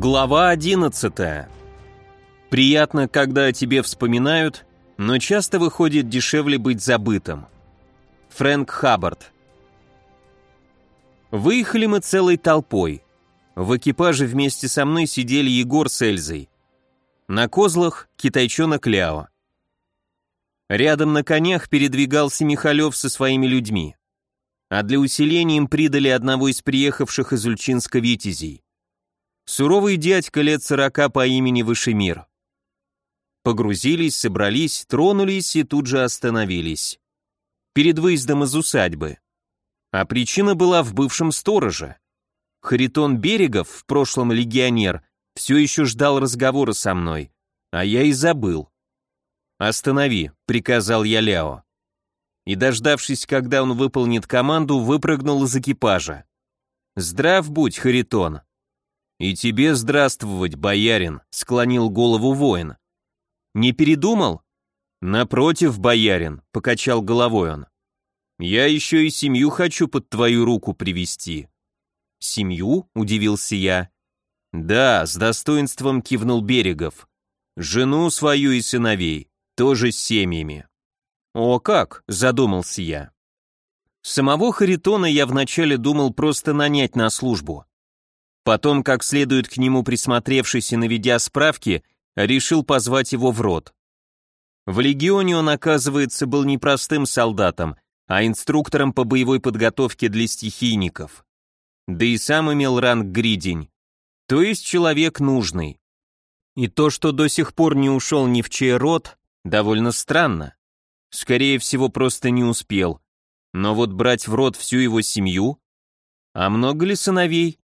Глава 11. Приятно, когда о тебе вспоминают, но часто выходит дешевле быть забытым. Фрэнк Хаббард. Выехали мы целой толпой. В экипаже вместе со мной сидели Егор с Эльзой. На козлах китайчонок Ляо. Рядом на конях передвигался Михалев со своими людьми. А для усиления им придали одного из приехавших из Ульчинска витязей. Суровый дядька лет сорока по имени Вышемир. Погрузились, собрались, тронулись и тут же остановились. Перед выездом из усадьбы. А причина была в бывшем стороже. Харитон Берегов, в прошлом легионер, все еще ждал разговора со мной, а я и забыл. «Останови», — приказал я Ляо. И, дождавшись, когда он выполнит команду, выпрыгнул из экипажа. «Здрав будь, Харитон», «И тебе здравствовать, боярин», — склонил голову воин. «Не передумал?» «Напротив, боярин», — покачал головой он. «Я еще и семью хочу под твою руку привести». «Семью?» — удивился я. «Да», — с достоинством кивнул Берегов. «Жену свою и сыновей, тоже с семьями». «О, как?» — задумался я. Самого Харитона я вначале думал просто нанять на службу. Потом, как следует к нему присмотревшись и наведя справки, решил позвать его в рот. В легионе он, оказывается, был не простым солдатом, а инструктором по боевой подготовке для стихийников. Да и сам имел ранг гридень, то есть человек нужный. И то, что до сих пор не ушел ни в чей рот, довольно странно. Скорее всего, просто не успел. Но вот брать в рот всю его семью? А много ли сыновей?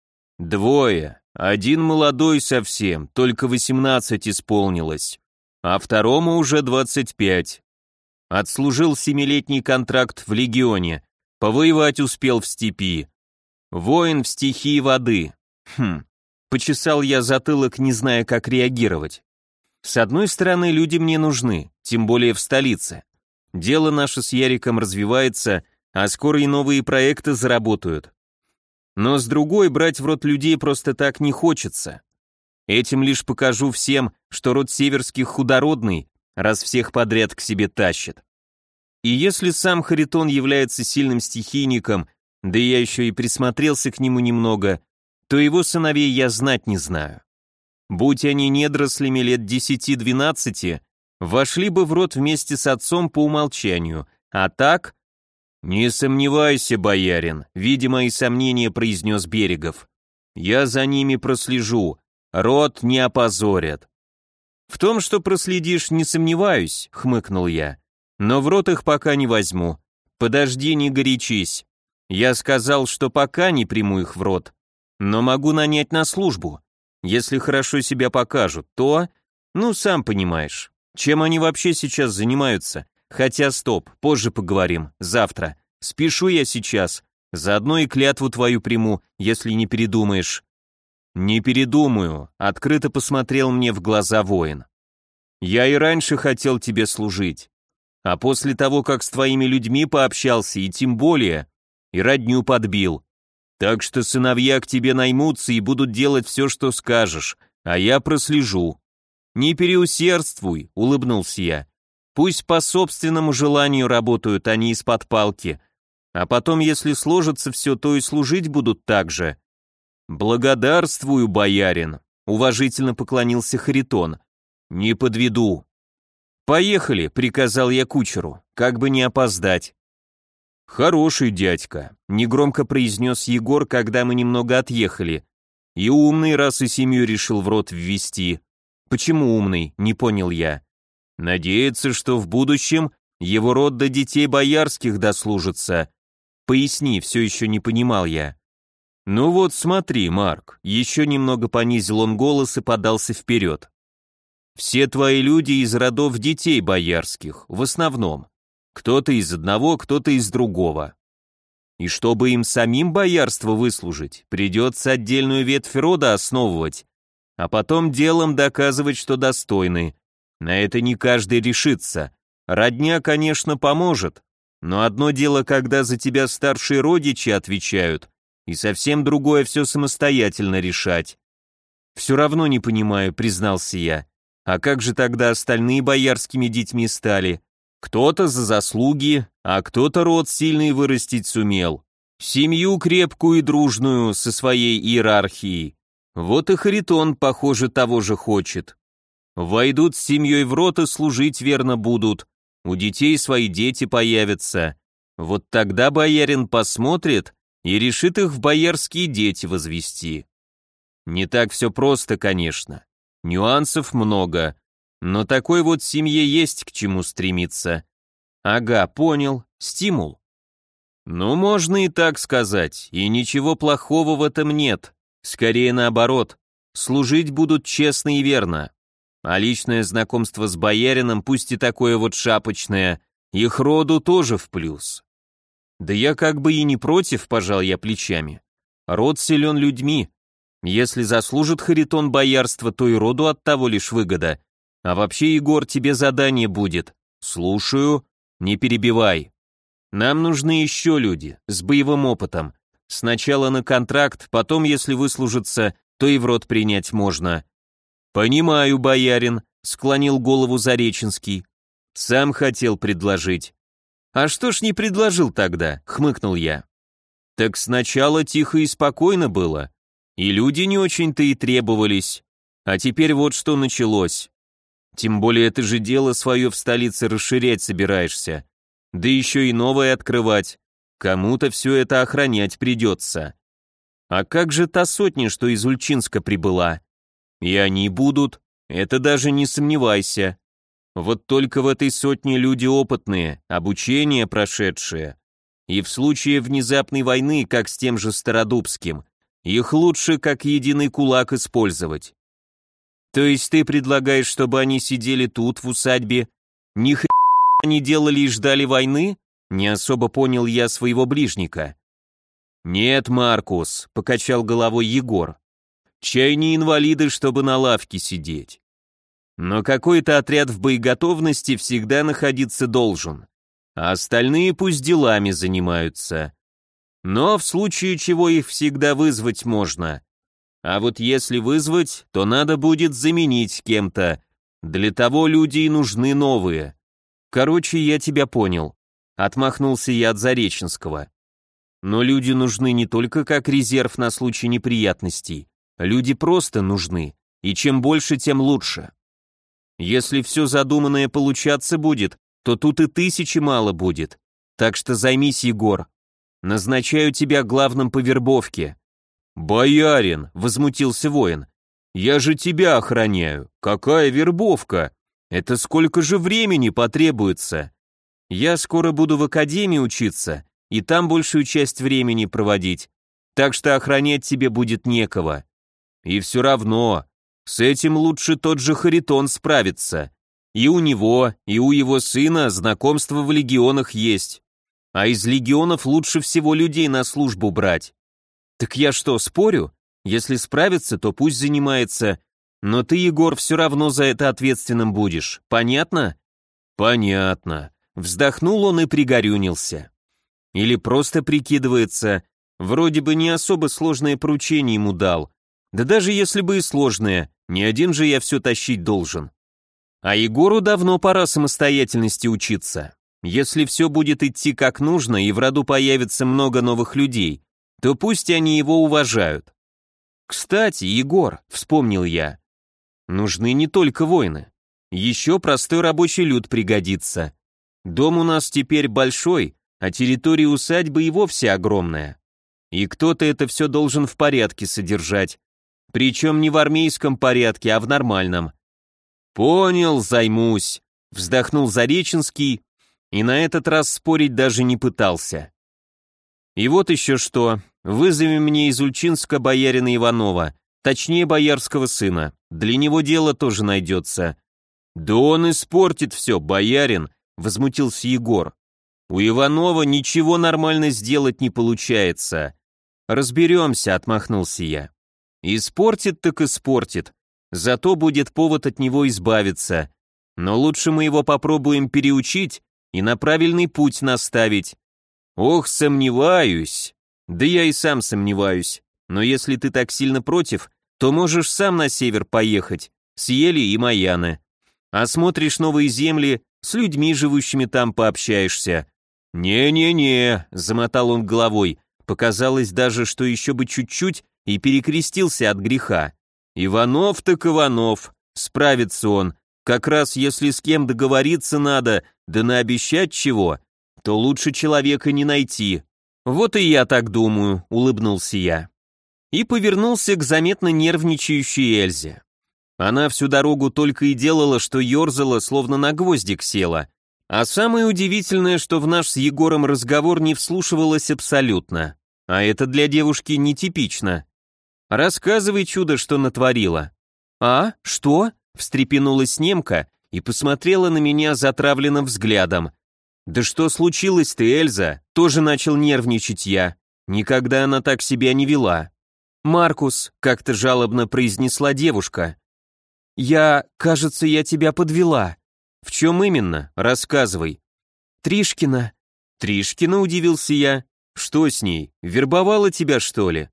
Двое. Один молодой совсем, только 18 исполнилось, а второму уже 25. Отслужил семилетний контракт в легионе, повоевать успел в степи. Воин в стихии воды. Хм, почесал я затылок, не зная, как реагировать. С одной стороны, люди мне нужны, тем более в столице. Дело наше с Яриком развивается, а скоро и новые проекты заработают. Но с другой, брать в рот людей просто так не хочется. Этим лишь покажу всем, что род северских худородный, раз всех подряд к себе тащит. И если сам Харитон является сильным стихийником, да я еще и присмотрелся к нему немного, то его сыновей я знать не знаю. Будь они недорослями лет 10-12, вошли бы в рот вместе с отцом по умолчанию, а так «Не сомневайся, боярин», — видя мои сомнения, произнес Берегов. «Я за ними прослежу, рот не опозорят». «В том, что проследишь, не сомневаюсь», — хмыкнул я. «Но в рот их пока не возьму. Подожди, не горячись. Я сказал, что пока не приму их в рот, но могу нанять на службу. Если хорошо себя покажут, то... Ну, сам понимаешь. Чем они вообще сейчас занимаются? Хотя стоп, позже поговорим, завтра. Спешу я сейчас. Заодно и клятву твою приму, если не передумаешь. Не передумаю, открыто посмотрел мне в глаза воин. Я и раньше хотел тебе служить. А после того, как с твоими людьми пообщался, и тем более, и родню подбил. Так что сыновья к тебе наймутся и будут делать все, что скажешь, а я прослежу. Не переусердствуй, улыбнулся я. Пусть по собственному желанию работают, а не из-под палки. А потом, если сложится все, то и служить будут так же. Благодарствую, боярин, уважительно поклонился Харитон. Не подведу. Поехали, приказал я кучеру, как бы не опоздать. Хороший дядька, негромко произнес Егор, когда мы немного отъехали. И умный, раз и семью решил в рот ввести. Почему умный, не понял я. Надеется, что в будущем его род до детей боярских дослужится. Поясни, все еще не понимал я. Ну вот смотри, Марк, еще немного понизил он голос и подался вперед. Все твои люди из родов детей боярских, в основном. Кто-то из одного, кто-то из другого. И чтобы им самим боярство выслужить, придется отдельную ветвь рода основывать, а потом делом доказывать, что достойны. На это не каждый решится. Родня, конечно, поможет, но одно дело, когда за тебя старшие родичи отвечают, и совсем другое все самостоятельно решать. Все равно не понимаю, признался я. А как же тогда остальные боярскими детьми стали? Кто-то за заслуги, а кто-то род сильный вырастить сумел. Семью крепкую и дружную со своей иерархией. Вот и Харитон, похоже, того же хочет. Войдут с семьей в рот и служить верно будут. У детей свои дети появятся. Вот тогда боярин посмотрит и решит их в боярские дети возвести. Не так все просто, конечно. Нюансов много, но такой вот семье есть к чему стремиться. Ага, понял, стимул. Ну, можно и так сказать, и ничего плохого в этом нет. Скорее наоборот, служить будут честно и верно. А личное знакомство с боярином, пусть и такое вот шапочное, их роду тоже в плюс. Да я как бы и не против, пожал я плечами. Род силен людьми. Если заслужит Харитон боярство, то и роду от того лишь выгода. А вообще, Егор, тебе задание будет. Слушаю, не перебивай. Нам нужны еще люди, с боевым опытом. Сначала на контракт, потом, если выслужиться, то и в рот принять можно. Понимаю, боярин, склонил голову Зареченский. Сам хотел предложить. А что ж не предложил тогда, хмыкнул я. Так сначала тихо и спокойно было. И люди не очень-то и требовались. А теперь вот что началось. Тем более ты же дело свое в столице расширять собираешься да еще и новое открывать. Кому-то все это охранять придется. А как же та сотня, что из Ульчинска прибыла? И они будут, это даже не сомневайся. Вот только в этой сотне люди опытные, обучение прошедшие. И в случае внезапной войны, как с тем же Стародубским, их лучше как единый кулак использовать. То есть ты предлагаешь, чтобы они сидели тут, в усадьбе, ни хрена они делали и ждали войны? Не особо понял я своего ближника. Нет, Маркус, покачал головой Егор. Чай не инвалиды, чтобы на лавке сидеть. Но какой-то отряд в боеготовности всегда находиться должен, а остальные пусть делами занимаются. Но в случае чего их всегда вызвать можно. А вот если вызвать, то надо будет заменить кем-то. Для того люди и нужны новые. Короче, я тебя понял. Отмахнулся я от Зареченского. Но люди нужны не только как резерв на случай неприятностей. Люди просто нужны, и чем больше, тем лучше. Если все задуманное получаться будет, то тут и тысячи мало будет. Так что займись, Егор. Назначаю тебя главным по вербовке. Боярин, возмутился воин. Я же тебя охраняю. Какая вербовка? Это сколько же времени потребуется? Я скоро буду в академии учиться, и там большую часть времени проводить, так что охранять тебе будет некого. И все равно, с этим лучше тот же Харитон справится. И у него, и у его сына знакомство в легионах есть. А из легионов лучше всего людей на службу брать. Так я что, спорю? Если справится, то пусть занимается, но ты, Егор, все равно за это ответственным будешь. Понятно? Понятно. Вздохнул он и пригорюнился. Или просто прикидывается, вроде бы не особо сложное поручение ему дал. Да даже если бы и сложное, не один же я все тащить должен. А Егору давно пора самостоятельности учиться. Если все будет идти как нужно и в роду появится много новых людей, то пусть они его уважают. Кстати, Егор, вспомнил я, Нужны не только воины. Еще простой рабочий люд пригодится. Дом у нас теперь большой, а территория усадьбы и вовсе огромная. И кто-то это все должен в порядке содержать. Причем не в армейском порядке, а в нормальном. «Понял, займусь», — вздохнул Зареченский и на этот раз спорить даже не пытался. «И вот еще что, вызови мне из Ульчинска боярина Иванова, точнее боярского сына. Для него дело тоже найдется. Да он испортит все, боярин, возмутился Егор. У Иванова ничего нормально сделать не получается. Разберемся, отмахнулся я. Испортит так испортит. Зато будет повод от него избавиться. Но лучше мы его попробуем переучить и на правильный путь наставить. Ох, сомневаюсь. Да я и сам сомневаюсь. Но если ты так сильно против, то можешь сам на север поехать, с Ели и Маяны. Осмотришь новые земли, с людьми, живущими там, пообщаешься. «Не-не-не», — замотал он головой, показалось даже, что еще бы чуть-чуть, и перекрестился от греха. «Иванов так Иванов, справится он, как раз если с кем договориться надо, да наобещать чего, то лучше человека не найти. Вот и я так думаю, улыбнулся я. И повернулся к заметно нервничающей Эльзе. Она всю дорогу только и делала, что ерзала, словно на гвоздик села. А самое удивительное, что в наш с Егором разговор не вслушивалась абсолютно. А это для девушки нетипично. Рассказывай чудо, что натворила. А? Что? Встрепенулась немка и посмотрела на меня затравленным взглядом. «Да что случилось ты, Эльза?» Тоже начал нервничать я. Никогда она так себя не вела. «Маркус», — как-то жалобно произнесла девушка. «Я, кажется, я тебя подвела». «В чем именно? Рассказывай». «Тришкина». «Тришкина?» — удивился я. «Что с ней? Вербовала тебя, что ли?»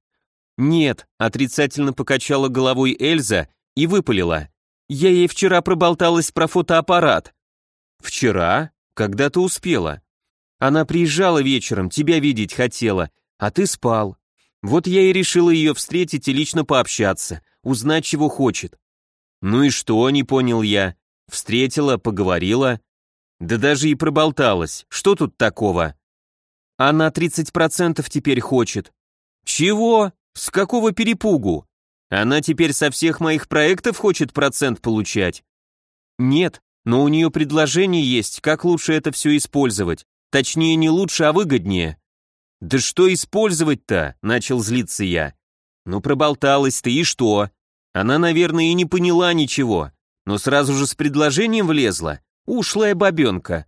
«Нет», — отрицательно покачала головой Эльза и выпалила. «Я ей вчера проболталась про фотоаппарат». «Вчера? Когда ты успела?» «Она приезжала вечером, тебя видеть хотела, а ты спал. Вот я и решила ее встретить и лично пообщаться, узнать, чего хочет». «Ну и что?» — не понял я. «Встретила, поговорила». «Да даже и проболталась. Что тут такого?» «Она 30% теперь хочет». «Чего? С какого перепугу? Она теперь со всех моих проектов хочет процент получать?» «Нет, но у нее предложение есть, как лучше это все использовать. Точнее, не лучше, а выгоднее». «Да что использовать-то?» — начал злиться я. «Ну, проболталась ты, и что? Она, наверное, и не поняла ничего, но сразу же с предложением влезла. Ушлая бабенка».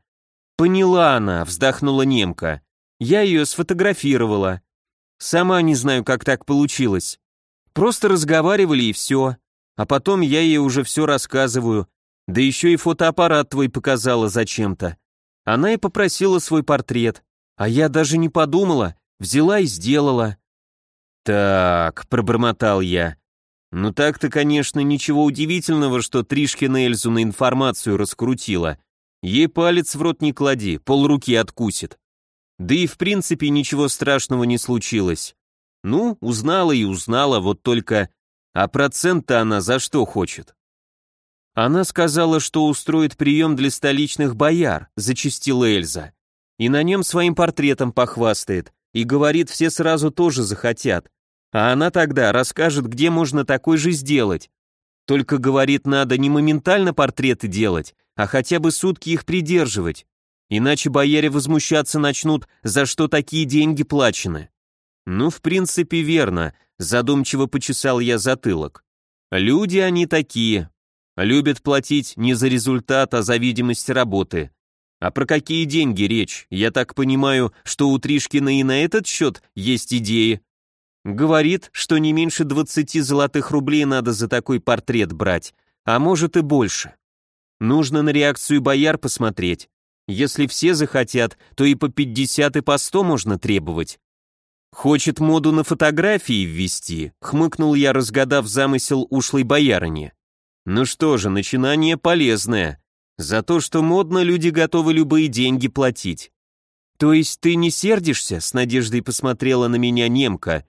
«Поняла она», — вздохнула немка. «Я ее сфотографировала. Сама не знаю, как так получилось. Просто разговаривали и все. А потом я ей уже все рассказываю. Да еще и фотоаппарат твой показала зачем-то. Она и попросила свой портрет. А я даже не подумала, взяла и сделала. «Так», — пробормотал я. «Ну так-то, конечно, ничего удивительного, что Тришкина Эльзу на информацию раскрутила. Ей палец в рот не клади, полруки откусит. Да и в принципе ничего страшного не случилось. Ну, узнала и узнала, вот только... А процент-то она за что хочет? Она сказала, что устроит прием для столичных бояр, зачастила Эльза. И на нем своим портретом похвастает. И говорит, все сразу тоже захотят. А она тогда расскажет, где можно такой же сделать. Только говорит, надо не моментально портреты делать, а хотя бы сутки их придерживать. Иначе бояре возмущаться начнут, за что такие деньги плачены. Ну, в принципе, верно, задумчиво почесал я затылок. Люди они такие. Любят платить не за результат, а за видимость работы. А про какие деньги речь? Я так понимаю, что у Тришкина и на этот счет есть идеи. Говорит, что не меньше 20 золотых рублей надо за такой портрет брать, а может и больше. Нужно на реакцию бояр посмотреть. Если все захотят, то и по 50 и по 100 можно требовать. Хочет моду на фотографии ввести, хмыкнул я, разгадав замысел ушлой боярыни. Ну что же, начинание полезное. За то, что модно, люди готовы любые деньги платить. То есть ты не сердишься? С надеждой посмотрела на меня немка.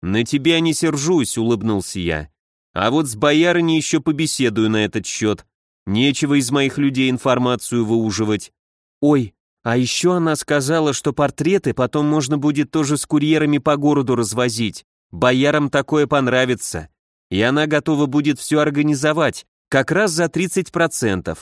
На тебя не сержусь, улыбнулся я. А вот с боярыней еще побеседую на этот счет. Нечего из моих людей информацию выуживать. Ой, а еще она сказала, что портреты потом можно будет тоже с курьерами по городу развозить. Боярам такое понравится. И она готова будет все организовать, как раз за 30%.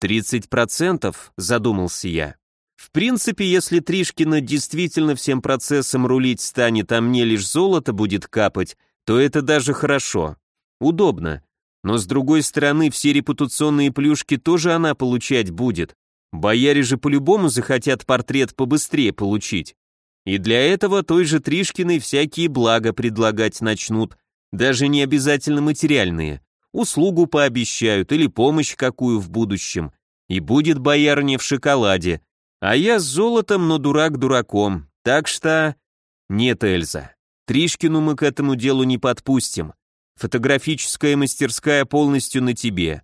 30%, задумался я. В принципе, если Тришкина действительно всем процессом рулить станет, а мне лишь золото будет капать, то это даже хорошо. Удобно. Но с другой стороны, все репутационные плюшки тоже она получать будет. Бояре же по-любому захотят портрет побыстрее получить. И для этого той же Тришкиной всякие блага предлагать начнут, даже не обязательно материальные. Услугу пообещают или помощь какую в будущем. И будет боярня в шоколаде. А я с золотом, но дурак дураком. Так что... Нет, Эльза. Тришкину мы к этому делу не подпустим. фотографическая мастерская полностью на тебе.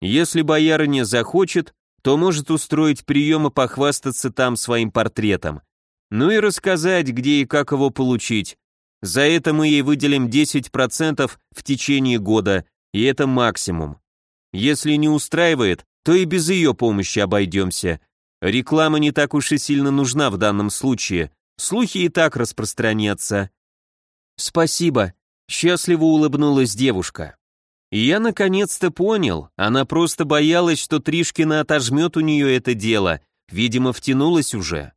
Если боярыня захочет, то может устроить прием и похвастаться там своим портретом. Ну и рассказать, где и как его получить. За это мы ей выделим 10% в течение года, и это максимум. Если не устраивает, то и без ее помощи обойдемся. Реклама не так уж и сильно нужна в данном случае. Слухи и так распространятся. Спасибо, счастливо улыбнулась девушка. И я наконец-то понял, она просто боялась, что Тришкина отожмет у нее это дело, видимо, втянулась уже.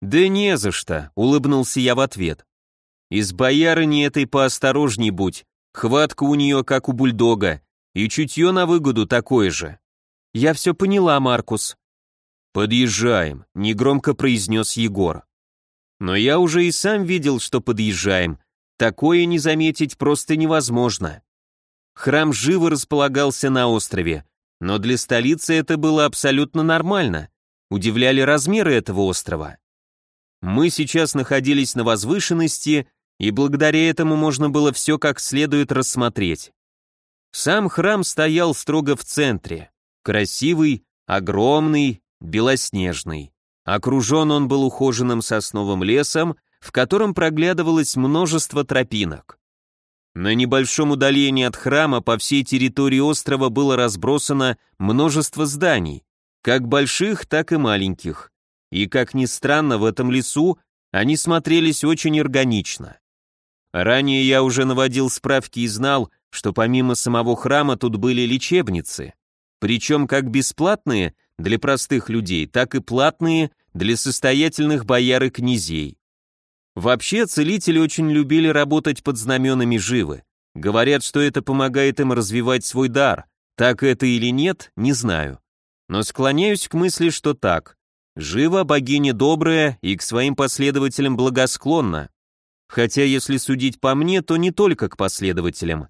«Да не за что», — улыбнулся я в ответ. «Из боярыни этой поосторожней будь, хватка у нее как у бульдога, и чутье на выгоду такое же». «Я все поняла, Маркус». «Подъезжаем», — негромко произнес Егор. Но я уже и сам видел, что подъезжаем. Такое не заметить просто невозможно. Храм живо располагался на острове, но для столицы это было абсолютно нормально. Удивляли размеры этого острова. Мы сейчас находились на возвышенности, и благодаря этому можно было все как следует рассмотреть. Сам храм стоял строго в центре, красивый, огромный, белоснежный. Окружен он был ухоженным сосновым лесом, в котором проглядывалось множество тропинок. На небольшом удалении от храма по всей территории острова было разбросано множество зданий, как больших, так и маленьких. И, как ни странно, в этом лесу они смотрелись очень органично. Ранее я уже наводил справки и знал, что помимо самого храма тут были лечебницы, причем как бесплатные для простых людей, так и платные для состоятельных бояр и князей. Вообще, целители очень любили работать под знаменами живы. Говорят, что это помогает им развивать свой дар. Так это или нет, не знаю. Но склоняюсь к мысли, что так. Жива богиня добрая и к своим последователям благосклонна. Хотя, если судить по мне, то не только к последователям.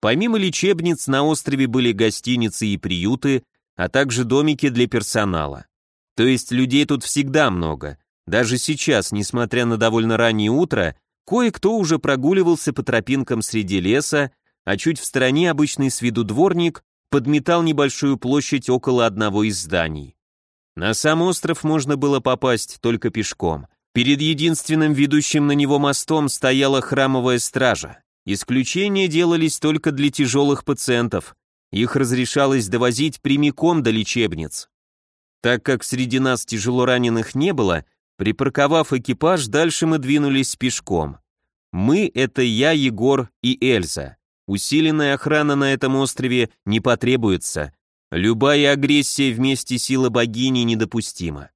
Помимо лечебниц на острове были гостиницы и приюты, а также домики для персонала. То есть людей тут всегда много. Даже сейчас, несмотря на довольно раннее утро, кое-кто уже прогуливался по тропинкам среди леса, а чуть в стороне обычный с виду дворник подметал небольшую площадь около одного из зданий. На сам остров можно было попасть только пешком. Перед единственным ведущим на него мостом стояла храмовая стража. Исключения делались только для тяжелых пациентов, их разрешалось довозить прямиком до лечебниц. Так как среди нас тяжело раненых не было, припарковав экипаж, дальше мы двинулись пешком. Мы — это я, Егор и Эльза. Усиленная охрана на этом острове не потребуется. Любая агрессия вместе силы богини недопустима.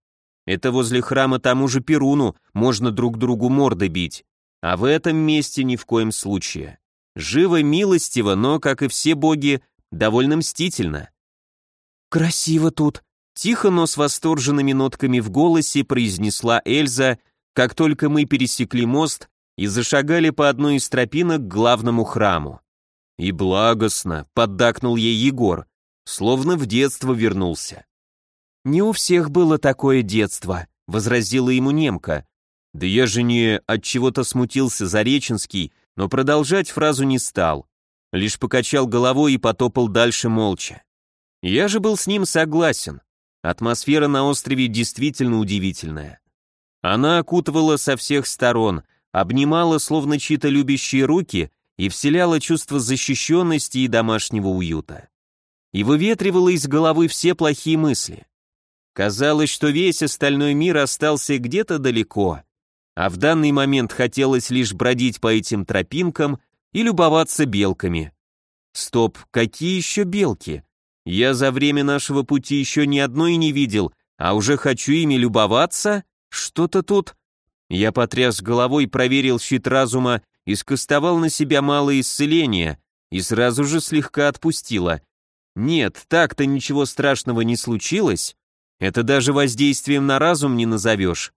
Это возле храма тому же Перуну можно друг другу морды бить, а в этом месте ни в коем случае. Живо, милостиво, но, как и все боги, довольно мстительно. «Красиво тут», — тихо, но с восторженными нотками в голосе произнесла Эльза, как только мы пересекли мост и зашагали по одной из тропинок к главному храму. «И благостно», — поддакнул ей Егор, словно в детство вернулся. «Не у всех было такое детство», — возразила ему немка. «Да я же не...» — от чего то смутился Зареченский, но продолжать фразу не стал лишь покачал головой и потопал дальше молча. Я же был с ним согласен. Атмосфера на острове действительно удивительная. Она окутывала со всех сторон, обнимала словно чьи-то любящие руки и вселяла чувство защищенности и домашнего уюта. И выветривала из головы все плохие мысли. Казалось, что весь остальной мир остался где-то далеко, а в данный момент хотелось лишь бродить по этим тропинкам и любоваться белками. Стоп, какие еще белки? Я за время нашего пути еще ни одной не видел, а уже хочу ими любоваться? Что-то тут... Я потряс головой, проверил щит разума и скостовал на себя малое исцеление, и сразу же слегка отпустило. Нет, так-то ничего страшного не случилось. Это даже воздействием на разум не назовешь.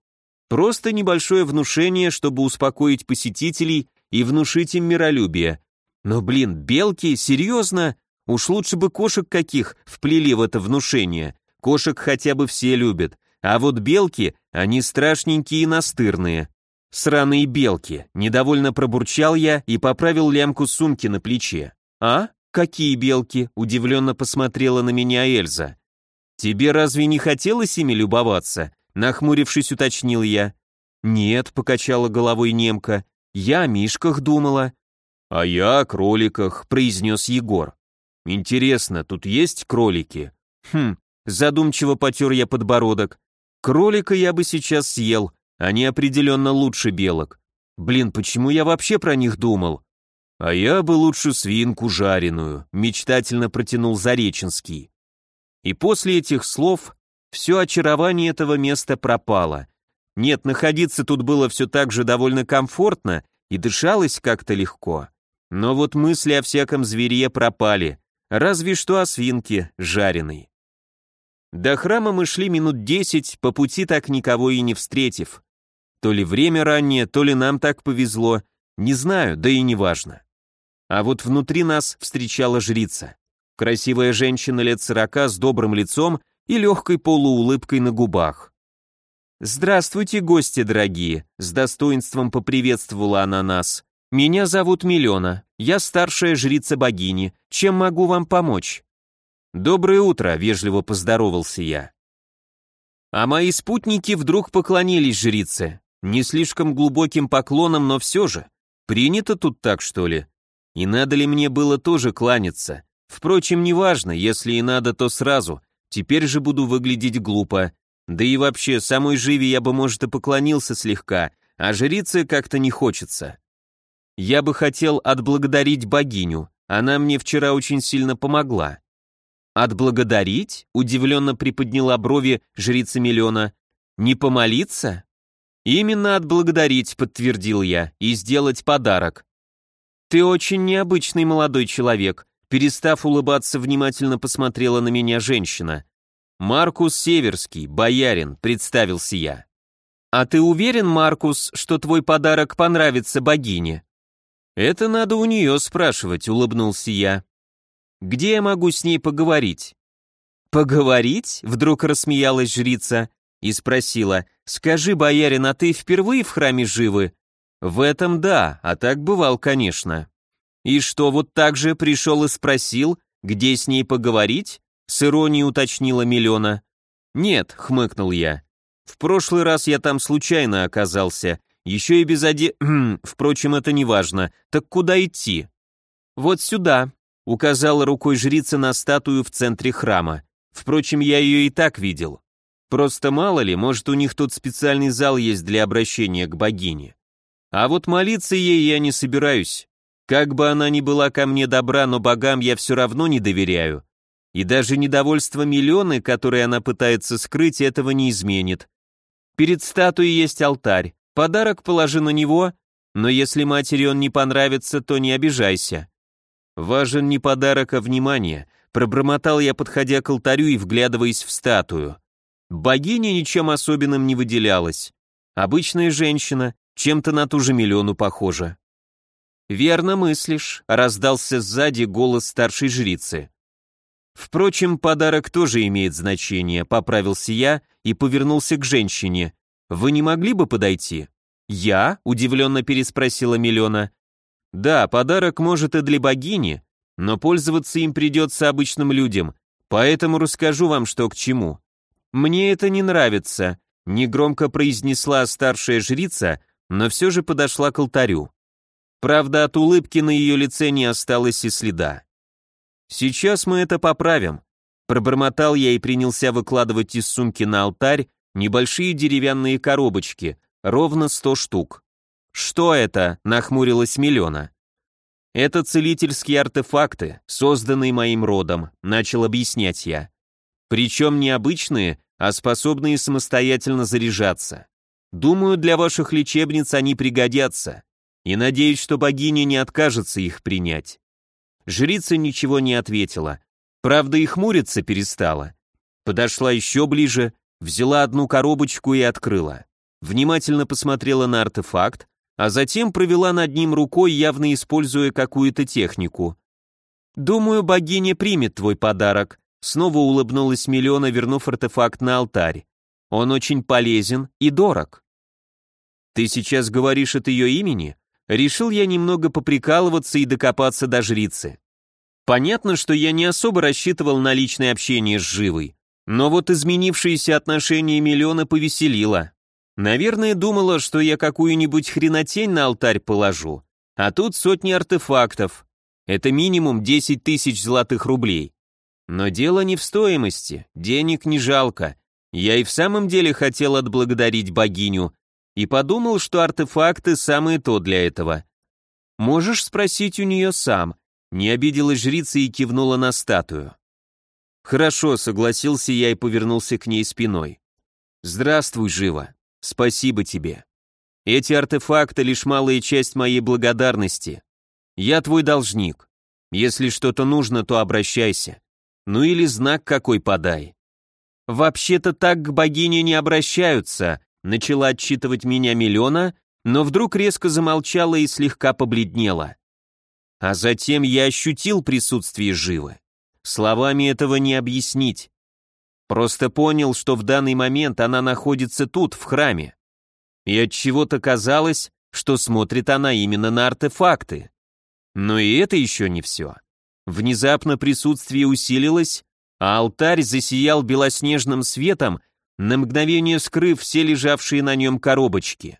Просто небольшое внушение, чтобы успокоить посетителей и внушить им миролюбие. Но, блин, белки, серьезно? Уж лучше бы кошек каких вплели в это внушение. Кошек хотя бы все любят. А вот белки, они страшненькие и настырные. Сраные белки, недовольно пробурчал я и поправил лямку сумки на плече. А? Какие белки? Удивленно посмотрела на меня Эльза. Тебе разве не хотелось ими любоваться? Нахмурившись, уточнил я. Нет, покачала головой немка. Я о мишках думала. А я о кроликах, произнес Егор. Интересно, тут есть кролики? Хм, задумчиво потер я подбородок. Кролика я бы сейчас съел, они определенно лучше белок. Блин, почему я вообще про них думал? А я бы лучше свинку жареную, мечтательно протянул Зареченский. И после этих слов все очарование этого места пропало. Нет, находиться тут было все так же довольно комфортно и дышалось как-то легко. Но вот мысли о всяком звере пропали, разве что о свинке жареной. До храма мы шли минут десять, по пути так никого и не встретив. То ли время раннее, то ли нам так повезло, не знаю, да и не важно. А вот внутри нас встречала жрица. Красивая женщина лет сорока с добрым лицом и легкой полуулыбкой на губах. «Здравствуйте, гости дорогие!» С достоинством поприветствовала она нас. «Меня зовут Милена, я старшая жрица богини. Чем могу вам помочь?» «Доброе утро», — вежливо поздоровался я. А мои спутники вдруг поклонились жрице. Не слишком глубоким поклоном, но все же. Принято тут так, что ли? И надо ли мне было тоже кланяться? Впрочем, неважно, если и надо, то сразу. Теперь же буду выглядеть глупо. Да и вообще, самой Живе я бы, может, и поклонился слегка, а жрице как-то не хочется. Я бы хотел отблагодарить богиню, она мне вчера очень сильно помогла. Отблагодарить? Удивленно приподняла брови жрица Миллиона. Не помолиться? «Именно отблагодарить», — подтвердил я, — «и сделать подарок». «Ты очень необычный молодой человек», — перестав улыбаться, внимательно посмотрела на меня женщина. «Маркус Северский, боярин», — представился я. «А ты уверен, Маркус, что твой подарок понравится богине?» «Это надо у нее спрашивать», — улыбнулся я. «Где я могу с ней поговорить?» «Поговорить?» — вдруг рассмеялась жрица и спросила, «Скажи, боярин, а ты впервые в храме живы?» «В этом да, а так бывал, конечно». «И что, вот так же пришел и спросил, где с ней поговорить?» С иронией уточнила Милена. «Нет», — хмыкнул я. «В прошлый раз я там случайно оказался, еще и без оде... Впрочем, это не важно. Так куда идти?» «Вот сюда», — указала рукой жрица на статую в центре храма. Впрочем, я ее и так видел. Просто мало ли, может у них тут специальный зал есть для обращения к богине. А вот молиться ей я не собираюсь. Как бы она ни была ко мне добра, но богам я все равно не доверяю. И даже недовольство миллионы, которые она пытается скрыть, этого не изменит. Перед статуей есть алтарь. Подарок положи на него, но если матери он не понравится, то не обижайся. Важен не подарок, а внимание. Пробормотал я, подходя к алтарю и вглядываясь в статую. Богиня ничем особенным не выделялась. Обычная женщина, чем-то на ту же миллиону похожа. «Верно мыслишь», — раздался сзади голос старшей жрицы. «Впрочем, подарок тоже имеет значение», — поправился я и повернулся к женщине. «Вы не могли бы подойти?» «Я?» — удивленно переспросила Миллиона. «Да, подарок может и для богини, но пользоваться им придется обычным людям, поэтому расскажу вам, что к чему. «Мне это не нравится», — негромко произнесла старшая жрица, но все же подошла к алтарю. Правда, от улыбки на ее лице не осталось и следа. «Сейчас мы это поправим», — пробормотал я и принялся выкладывать из сумки на алтарь небольшие деревянные коробочки, ровно сто штук. «Что это?» — нахмурилась Миллиона. «Это целительские артефакты, созданные моим родом», — начал объяснять я. Причем не обычные, а способные самостоятельно заряжаться. Думаю, для ваших лечебниц они пригодятся. И надеюсь, что богиня не откажется их принять. Жрица ничего не ответила. Правда, и хмуриться перестала. Подошла еще ближе, взяла одну коробочку и открыла. Внимательно посмотрела на артефакт, а затем провела над ним рукой, явно используя какую-то технику. «Думаю, богиня примет твой подарок», Снова улыбнулась Миллиона, вернув артефакт на алтарь. Он очень полезен и дорог. Ты сейчас говоришь от ее имени? Решил я немного поприкалываться и докопаться до жрицы. Понятно, что я не особо рассчитывал на личное общение с Живой, но вот изменившиеся отношения миллиона повеселило. Наверное, думала, что я какую-нибудь хренотень на алтарь положу, а тут сотни артефактов. Это минимум 10 тысяч золотых рублей. Но дело не в стоимости, денег не жалко. Я и в самом деле хотел отблагодарить богиню и подумал, что артефакты самые то для этого. Можешь спросить у нее сам. Не обиделась жрица и кивнула на статую. Хорошо, согласился я и повернулся к ней спиной. Здравствуй, Жива. Спасибо тебе. Эти артефакты лишь малая часть моей благодарности. Я твой должник. Если что-то нужно, то обращайся. Ну или знак какой подай. Вообще-то так к богине не обращаются, начала отчитывать меня Миллиона, но вдруг резко замолчала и слегка побледнела. А затем я ощутил присутствие живы. Словами этого не объяснить. Просто понял, что в данный момент она находится тут, в храме. И от чего-то казалось, что смотрит она именно на артефакты. Но и это еще не все. Внезапно присутствие усилилось, а алтарь засиял белоснежным светом, на мгновение скрыв все лежавшие на нем коробочки.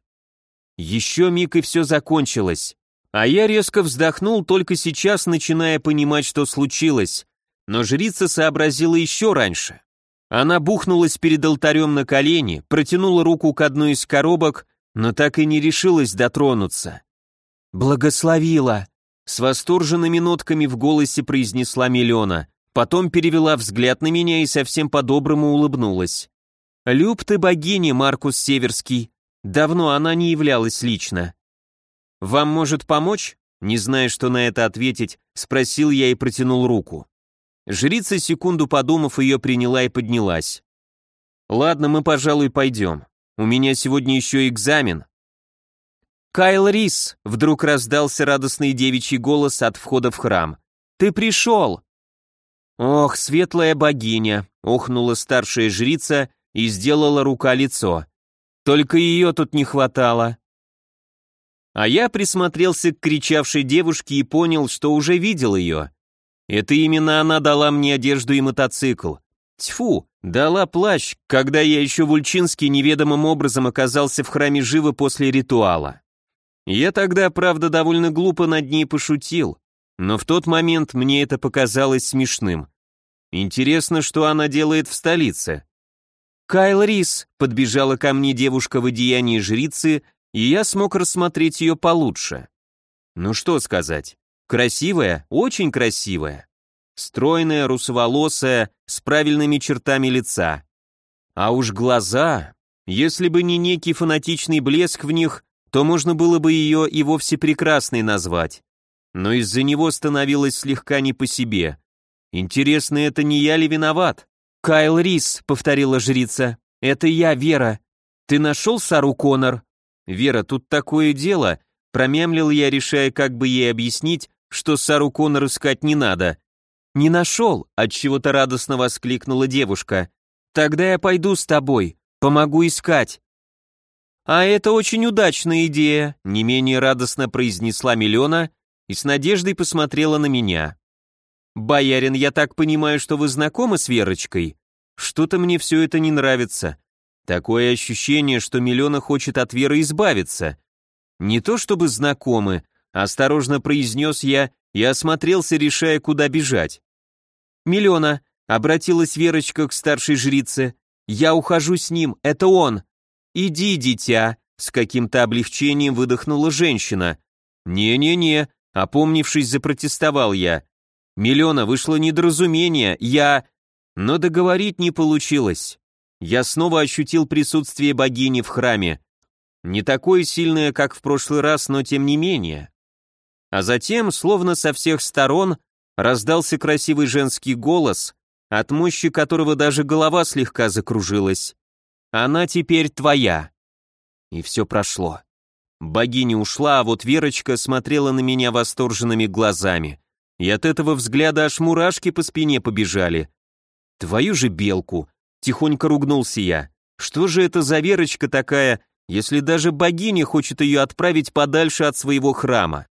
Еще миг и все закончилось, а я резко вздохнул, только сейчас начиная понимать, что случилось, но жрица сообразила еще раньше. Она бухнулась перед алтарем на колени, протянула руку к одной из коробок, но так и не решилась дотронуться. «Благословила!» С восторженными нотками в голосе произнесла Миллиона, потом перевела взгляд на меня и совсем по-доброму улыбнулась. «Люб ты богиня, Маркус Северский. Давно она не являлась лично. Вам может помочь?» Не зная, что на это ответить, спросил я и протянул руку. Жрица, секунду подумав, ее приняла и поднялась. «Ладно, мы, пожалуй, пойдем. У меня сегодня еще экзамен». «Кайл Рис!» — вдруг раздался радостный девичий голос от входа в храм. «Ты пришел!» «Ох, светлая богиня!» — охнула старшая жрица и сделала рука лицо. «Только ее тут не хватало!» А я присмотрелся к кричавшей девушке и понял, что уже видел ее. Это именно она дала мне одежду и мотоцикл. Тьфу, дала плащ, когда я еще в Ульчинске неведомым образом оказался в храме живо после ритуала. Я тогда, правда, довольно глупо над ней пошутил, но в тот момент мне это показалось смешным. Интересно, что она делает в столице. Кайл Рис, подбежала ко мне девушка в одеянии жрицы, и я смог рассмотреть ее получше. Ну что сказать, Красивая, очень красивая. Стройная, русоволосая, с правильными чертами лица. А уж глаза, если бы не некий фанатичный блеск в них, то можно было бы ее и вовсе прекрасной назвать. Но из-за него становилось слегка не по себе. Интересно, это не я ли виноват? «Кайл Рис», — повторила жрица, — «это я, Вера. Ты нашел Сару Коннор?» «Вера, тут такое дело», — промямлил я, решая, как бы ей объяснить, что Сару Коннор искать не надо. «Не нашел», — отчего-то радостно воскликнула девушка. «Тогда я пойду с тобой, помогу искать». «А это очень удачная идея», — не менее радостно произнесла Миллиона и с надеждой посмотрела на меня. «Боярин, я так понимаю, что вы знакомы с Верочкой? Что-то мне все это не нравится. Такое ощущение, что Миллиона хочет от Веры избавиться. Не то чтобы знакомы, Осторожно произнес я и осмотрелся, решая, куда бежать. «Миллиона», — обратилась Верочка к старшей жрице, — «я ухожу с ним, это он». «Иди, дитя», — с каким-то облегчением выдохнула женщина. «Не-не-не», — опомнившись, запротестовал я. «Миллиона, вышло недоразумение, я...» Но договорить не получилось. Я снова ощутил присутствие богини в храме. Не такое сильное, как в прошлый раз, но тем не менее. А затем, словно со всех сторон, раздался красивый женский голос, от мощи которого даже голова слегка закружилась. «Она теперь твоя». И все прошло. Богиня ушла, а вот Верочка смотрела на меня восторженными глазами. И от этого взгляда аж мурашки по спине побежали. «Твою же белку!» — тихонько ругнулся я. «Что же это за Верочка такая, если даже богиня хочет ее отправить подальше от своего храма?